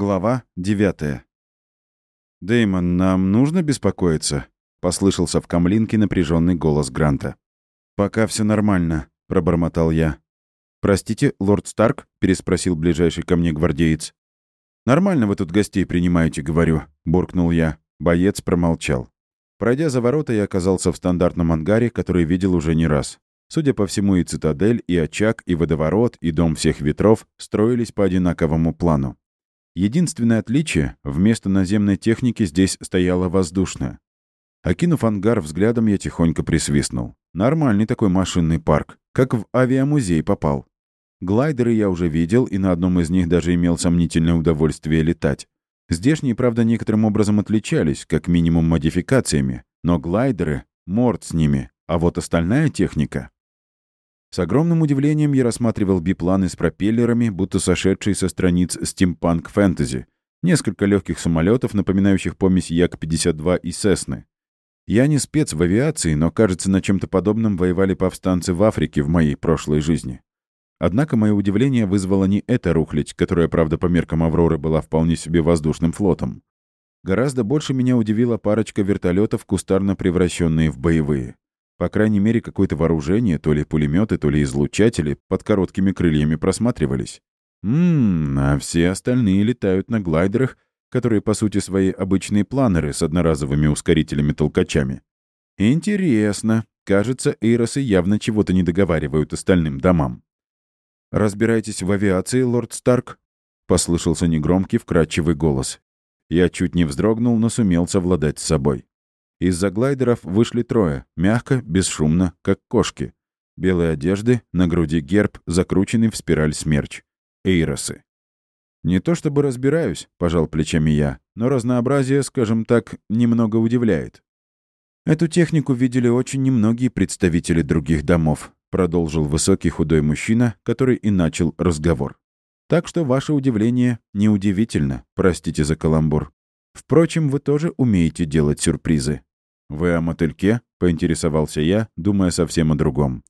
Глава 9 «Дэймон, нам нужно беспокоиться?» — послышался в камлинке напряженный голос Гранта. «Пока все нормально», — пробормотал я. «Простите, лорд Старк?» — переспросил ближайший ко мне гвардеец. «Нормально вы тут гостей принимаете, говорю», — буркнул я. Боец промолчал. Пройдя за ворота, я оказался в стандартном ангаре, который видел уже не раз. Судя по всему, и цитадель, и очаг, и водоворот, и дом всех ветров строились по одинаковому плану. Единственное отличие — вместо наземной техники здесь стояла воздушная. Окинув ангар взглядом, я тихонько присвистнул. Нормальный такой машинный парк, как в авиамузей попал. Глайдеры я уже видел, и на одном из них даже имел сомнительное удовольствие летать. Здешние, правда, некоторым образом отличались, как минимум модификациями, но глайдеры — морд с ними, а вот остальная техника с огромным удивлением я рассматривал бипланы с пропеллерами, будто сошедшие со страниц стимпанк фэнтези. Несколько легких самолетов, напоминающих помесь Як-52 и Сесны. Я не спец в авиации, но, кажется, на чем-то подобном воевали повстанцы в Африке в моей прошлой жизни. Однако мое удивление вызвало не эта рухлядь, которая, правда, по меркам «Авроры» была вполне себе воздушным флотом. Гораздо больше меня удивила парочка вертолетов, кустарно превращенные в боевые. По крайней мере, какое-то вооружение, то ли пулеметы, то ли излучатели, под короткими крыльями просматривались. Ммм, а все остальные летают на глайдерах, которые, по сути, свои обычные планеры с одноразовыми ускорителями-толкачами. Интересно. Кажется, эйросы явно чего-то не договаривают остальным домам. «Разбирайтесь в авиации, лорд Старк?» — послышался негромкий, вкрадчивый голос. Я чуть не вздрогнул, но сумел совладать с собой. Из-за глайдеров вышли трое, мягко, бесшумно, как кошки. Белые одежды, на груди герб, закрученный в спираль смерч. Эйросы. «Не то чтобы разбираюсь», — пожал плечами я, «но разнообразие, скажем так, немного удивляет». «Эту технику видели очень немногие представители других домов», — продолжил высокий худой мужчина, который и начал разговор. «Так что ваше удивление неудивительно, простите за каламбур. Впрочем, вы тоже умеете делать сюрпризы. «Вы о мотыльке?» — поинтересовался я, думая совсем о другом.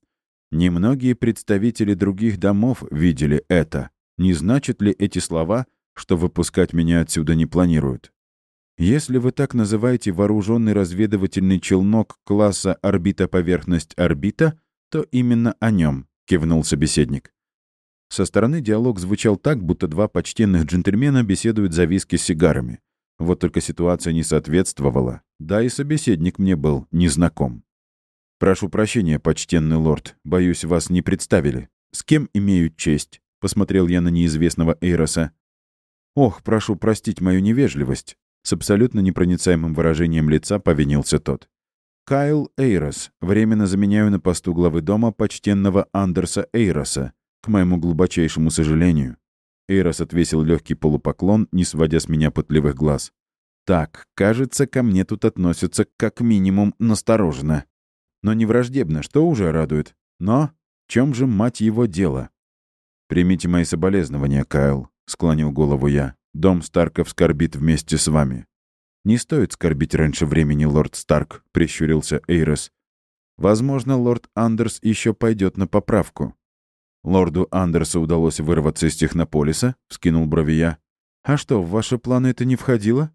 «Немногие представители других домов видели это. Не значат ли эти слова, что выпускать меня отсюда не планируют? Если вы так называете вооруженный разведывательный челнок класса орбита-поверхность-орбита, то именно о нем», — кивнул собеседник. Со стороны диалог звучал так, будто два почтенных джентльмена беседуют за виски с сигарами. Вот только ситуация не соответствовала. Да и собеседник мне был незнаком. «Прошу прощения, почтенный лорд. Боюсь, вас не представили. С кем имею честь?» — посмотрел я на неизвестного Эйроса. «Ох, прошу простить мою невежливость». С абсолютно непроницаемым выражением лица повинился тот. «Кайл Эйрос. Временно заменяю на посту главы дома почтенного Андерса Эйроса. К моему глубочайшему сожалению. Эйрос отвесил легкий полупоклон, не сводя с меня пытливых глаз. «Так, кажется, ко мне тут относятся как минимум настороженно. Но не враждебно, что уже радует. Но в чем же, мать его, дело?» «Примите мои соболезнования, Кайл», — склонил голову я. «Дом Старков скорбит вместе с вами». «Не стоит скорбить раньше времени, лорд Старк», — прищурился Эйрос. «Возможно, лорд Андерс еще пойдет на поправку. «Лорду Андерсу удалось вырваться из Технополиса?» — вскинул брови я. «А что, в ваши планы это не входило?»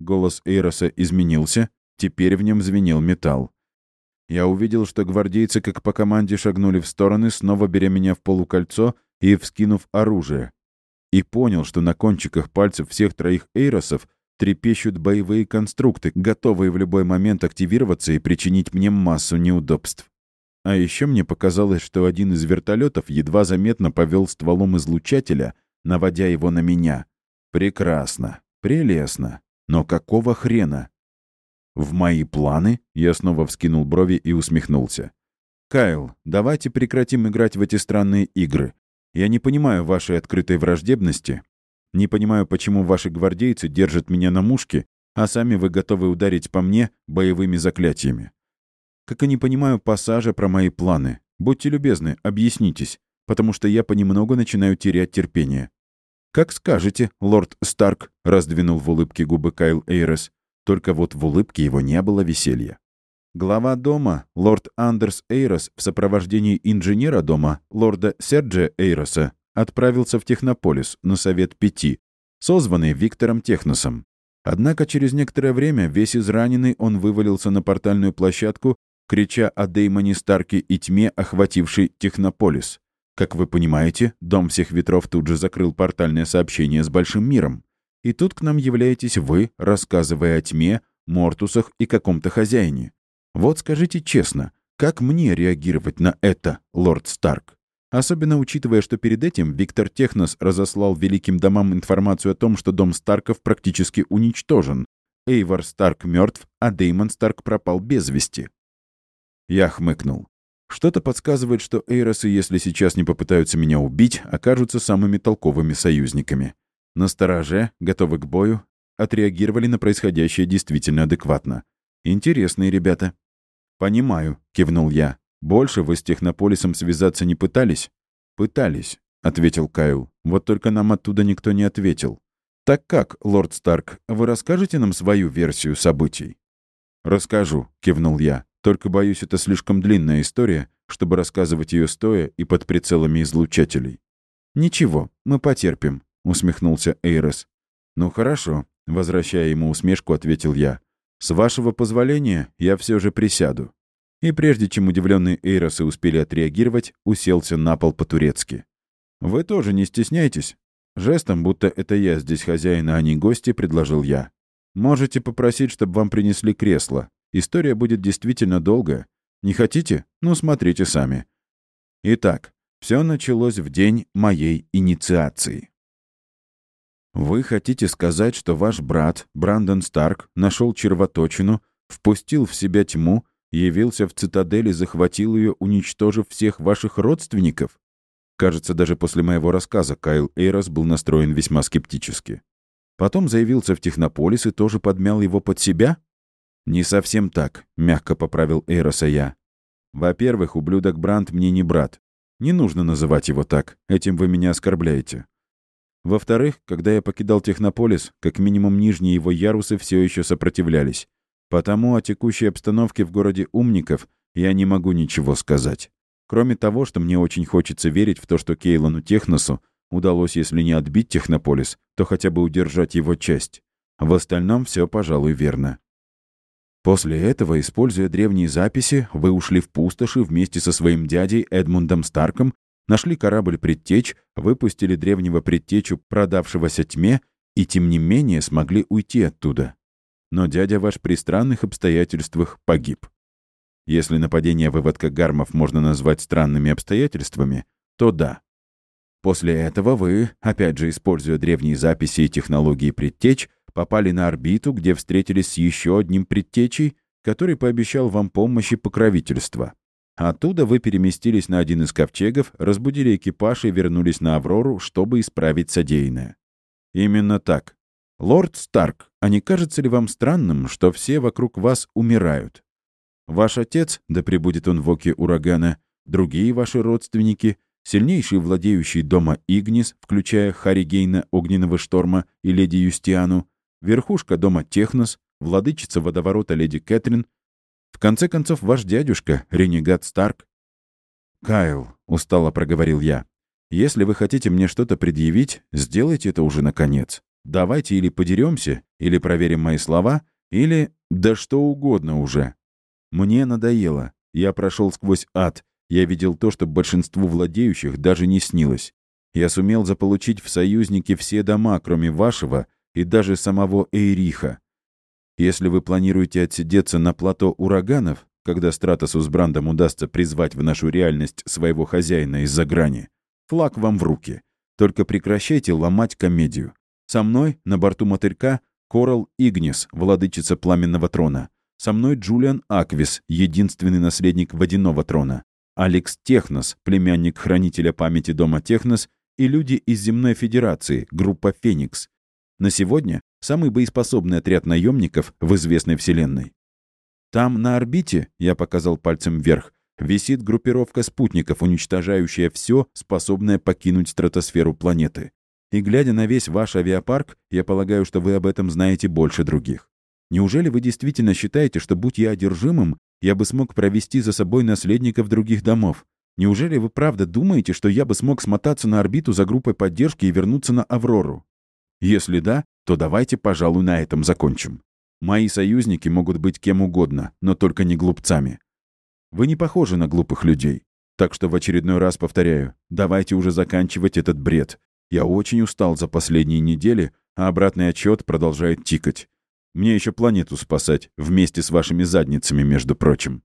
Голос Эйроса изменился, теперь в нем звенел металл. Я увидел, что гвардейцы как по команде шагнули в стороны, снова беря меня в полукольцо и вскинув оружие. И понял, что на кончиках пальцев всех троих Эйросов трепещут боевые конструкты, готовые в любой момент активироваться и причинить мне массу неудобств. А еще мне показалось, что один из вертолетов едва заметно повел стволом излучателя, наводя его на меня. Прекрасно, прелестно. Но какого хрена? В мои планы я снова вскинул брови и усмехнулся. «Кайл, давайте прекратим играть в эти странные игры. Я не понимаю вашей открытой враждебности. Не понимаю, почему ваши гвардейцы держат меня на мушке, а сами вы готовы ударить по мне боевыми заклятиями. Как и не понимаю пассажа про мои планы. Будьте любезны, объяснитесь, потому что я понемногу начинаю терять терпение». «Как скажете, лорд Старк», — раздвинул в улыбке губы Кайл Эйрес. Только вот в улыбке его не было веселья. Глава дома, лорд Андерс Эйрос, в сопровождении инженера дома, лорда Серджия Эйроса, отправился в Технополис на Совет Пяти созванный Виктором Техносом. Однако через некоторое время, весь израненный, он вывалился на портальную площадку, крича о Деймоне Старке и тьме, охватившей Технополис. Как вы понимаете, Дом всех ветров тут же закрыл портальное сообщение с Большим миром. И тут к нам являетесь вы, рассказывая о тьме, Мортусах и каком-то хозяине. Вот скажите честно, как мне реагировать на это, лорд Старк? Особенно учитывая, что перед этим Виктор Технос разослал великим домам информацию о том, что дом Старков практически уничтожен. Эйвор Старк мертв, а Деймон Старк пропал без вести. Я хмыкнул. Что-то подсказывает, что Эйросы, если сейчас не попытаются меня убить, окажутся самыми толковыми союзниками. На стороже, готовы к бою, отреагировали на происходящее действительно адекватно. Интересные ребята. «Понимаю», — кивнул я. «Больше вы с Технополисом связаться не пытались?» «Пытались», — ответил Кайл. «Вот только нам оттуда никто не ответил». «Так как, лорд Старк, вы расскажете нам свою версию событий?» «Расскажу», — кивнул я. «Только, боюсь, это слишком длинная история, чтобы рассказывать ее стоя и под прицелами излучателей». «Ничего, мы потерпим», — усмехнулся Эйрос. «Ну хорошо», — возвращая ему усмешку, ответил я. «С вашего позволения я все же присяду». И прежде чем удивленные Эйросы успели отреагировать, уселся на пол по-турецки. «Вы тоже не стесняйтесь». Жестом, будто это я здесь хозяин, а не гости, предложил я. «Можете попросить, чтобы вам принесли кресло. История будет действительно долгая. Не хотите? Ну, смотрите сами». Итак, все началось в день моей инициации. Вы хотите сказать, что ваш брат, Брандон Старк, нашел червоточину, впустил в себя тьму, явился в цитадель и захватил ее, уничтожив всех ваших родственников? Кажется, даже после моего рассказа Кайл Эйрос был настроен весьма скептически. Потом заявился в Технополис и тоже подмял его под себя? «Не совсем так», — мягко поправил Эйроса я. «Во-первых, ублюдок Бранд мне не брат. Не нужно называть его так, этим вы меня оскорбляете. Во-вторых, когда я покидал Технополис, как минимум нижние его ярусы все еще сопротивлялись. Потому о текущей обстановке в городе умников я не могу ничего сказать. Кроме того, что мне очень хочется верить в то, что Кейлону Техносу удалось, если не отбить Технополис, то хотя бы удержать его часть. В остальном все, пожалуй, верно. После этого, используя древние записи, вы ушли в пустоши вместе со своим дядей Эдмундом Старком Нашли корабль «Предтеч», выпустили древнего предтечу, продавшегося тьме, и тем не менее смогли уйти оттуда. Но дядя ваш при странных обстоятельствах погиб. Если нападение выводка гармов можно назвать странными обстоятельствами, то да. После этого вы, опять же используя древние записи и технологии предтеч, попали на орбиту, где встретились с еще одним предтечей, который пообещал вам помощь и покровительство. Оттуда вы переместились на один из ковчегов, разбудили экипаж и вернулись на Аврору, чтобы исправить содеянное. Именно так. Лорд Старк, а не кажется ли вам странным, что все вокруг вас умирают? Ваш отец, да пребудет он в оке урагана, другие ваши родственники, сильнейший владеющий дома Игнис, включая Харигейна Огненного Шторма и леди Юстиану, верхушка дома Технос, владычица водоворота леди Кэтрин, в конце концов, ваш дядюшка, ренегат Старк. «Кайл», — устало проговорил я, — «если вы хотите мне что-то предъявить, сделайте это уже наконец. Давайте или подеремся, или проверим мои слова, или... да что угодно уже. Мне надоело. Я прошел сквозь ад. Я видел то, что большинству владеющих даже не снилось. Я сумел заполучить в союзники все дома, кроме вашего и даже самого Эйриха. Если вы планируете отсидеться на плато ураганов, когда Стратосу с Брандом удастся призвать в нашу реальность своего хозяина из-за грани, флаг вам в руки. Только прекращайте ломать комедию. Со мной на борту мотылька Корал Игнис, владычица Пламенного Трона. Со мной Джулиан Аквис, единственный наследник Водяного Трона. Алекс Технос, племянник хранителя памяти Дома Технос, и люди из Земной Федерации, группа «Феникс». На сегодня самый боеспособный отряд наемников в известной вселенной. Там, на орбите, я показал пальцем вверх, висит группировка спутников, уничтожающая все, способное покинуть стратосферу планеты. И глядя на весь ваш авиапарк, я полагаю, что вы об этом знаете больше других. Неужели вы действительно считаете, что, будь я одержимым, я бы смог провести за собой наследников других домов? Неужели вы правда думаете, что я бы смог смотаться на орбиту за группой поддержки и вернуться на Аврору? Если да, то давайте, пожалуй, на этом закончим. Мои союзники могут быть кем угодно, но только не глупцами. Вы не похожи на глупых людей. Так что в очередной раз повторяю, давайте уже заканчивать этот бред. Я очень устал за последние недели, а обратный отчет продолжает тикать. Мне еще планету спасать, вместе с вашими задницами, между прочим.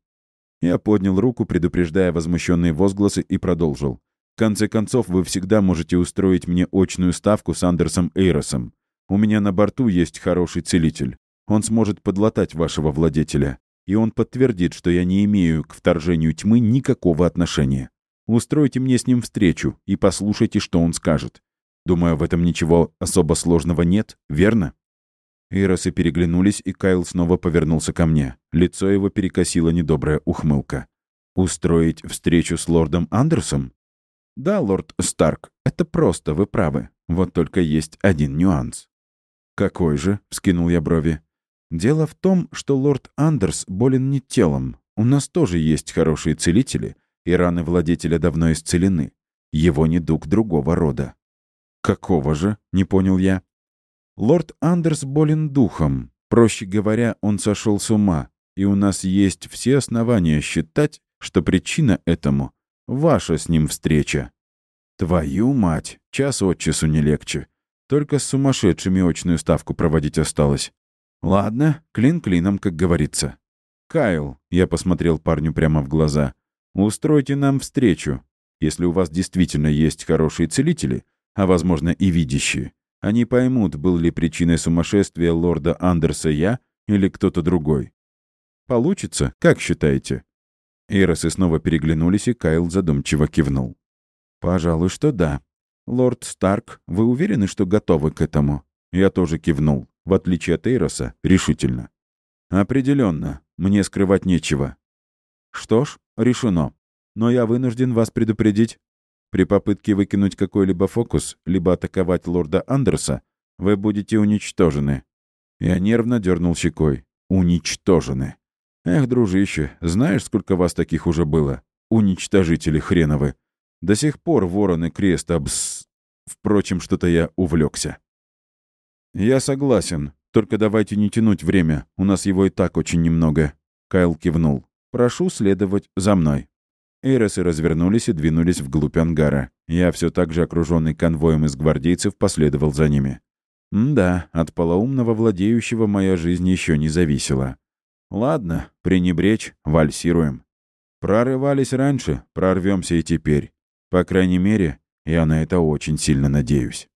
Я поднял руку, предупреждая возмущенные возгласы, и продолжил. В конце концов, вы всегда можете устроить мне очную ставку с Андерсом Эйросом. У меня на борту есть хороший целитель. Он сможет подлатать вашего владетеля. И он подтвердит, что я не имею к вторжению тьмы никакого отношения. Устройте мне с ним встречу и послушайте, что он скажет. Думаю, в этом ничего особо сложного нет, верно?» Иросы переглянулись, и Кайл снова повернулся ко мне. Лицо его перекосило недобрая ухмылка. «Устроить встречу с лордом Андерсом?» «Да, лорд Старк, это просто, вы правы. Вот только есть один нюанс». «Какой же?» — вскинул я брови. «Дело в том, что лорд Андерс болен не телом. У нас тоже есть хорошие целители, и раны владетеля давно исцелены. Его недуг другого рода». «Какого же?» — не понял я. «Лорд Андерс болен духом. Проще говоря, он сошел с ума, и у нас есть все основания считать, что причина этому — ваша с ним встреча». «Твою мать! Час от часу не легче. Только с сумасшедшими очную ставку проводить осталось. Ладно, клин клином, как говорится. Кайл, я посмотрел парню прямо в глаза, устройте нам встречу. Если у вас действительно есть хорошие целители, а, возможно, и видящие, они поймут, был ли причиной сумасшествия лорда Андерса я или кто-то другой. Получится, как считаете?» Эросы снова переглянулись, и Кайл задумчиво кивнул. «Пожалуй, что да. Лорд Старк, вы уверены, что готовы к этому?» Я тоже кивнул, в отличие от Эйроса, решительно. Определенно, мне скрывать нечего. Что ж, решено. Но я вынужден вас предупредить, при попытке выкинуть какой-либо фокус, либо атаковать лорда Андерса, вы будете уничтожены». Я нервно дернул щекой. «Уничтожены». «Эх, дружище, знаешь, сколько вас таких уже было? Уничтожители хреновы. До сих пор вороны крест обс... Впрочем, что-то я увлекся. «Я согласен. Только давайте не тянуть время. У нас его и так очень немного». Кайл кивнул. «Прошу следовать за мной». Эйросы развернулись и двинулись вглубь ангара. Я все так же окруженный конвоем из гвардейцев последовал за ними. М да, от полоумного владеющего моя жизнь еще не зависела. Ладно, пренебречь, вальсируем. Прорывались раньше, прорвемся и теперь. По крайней мере, я на это очень сильно надеюсь.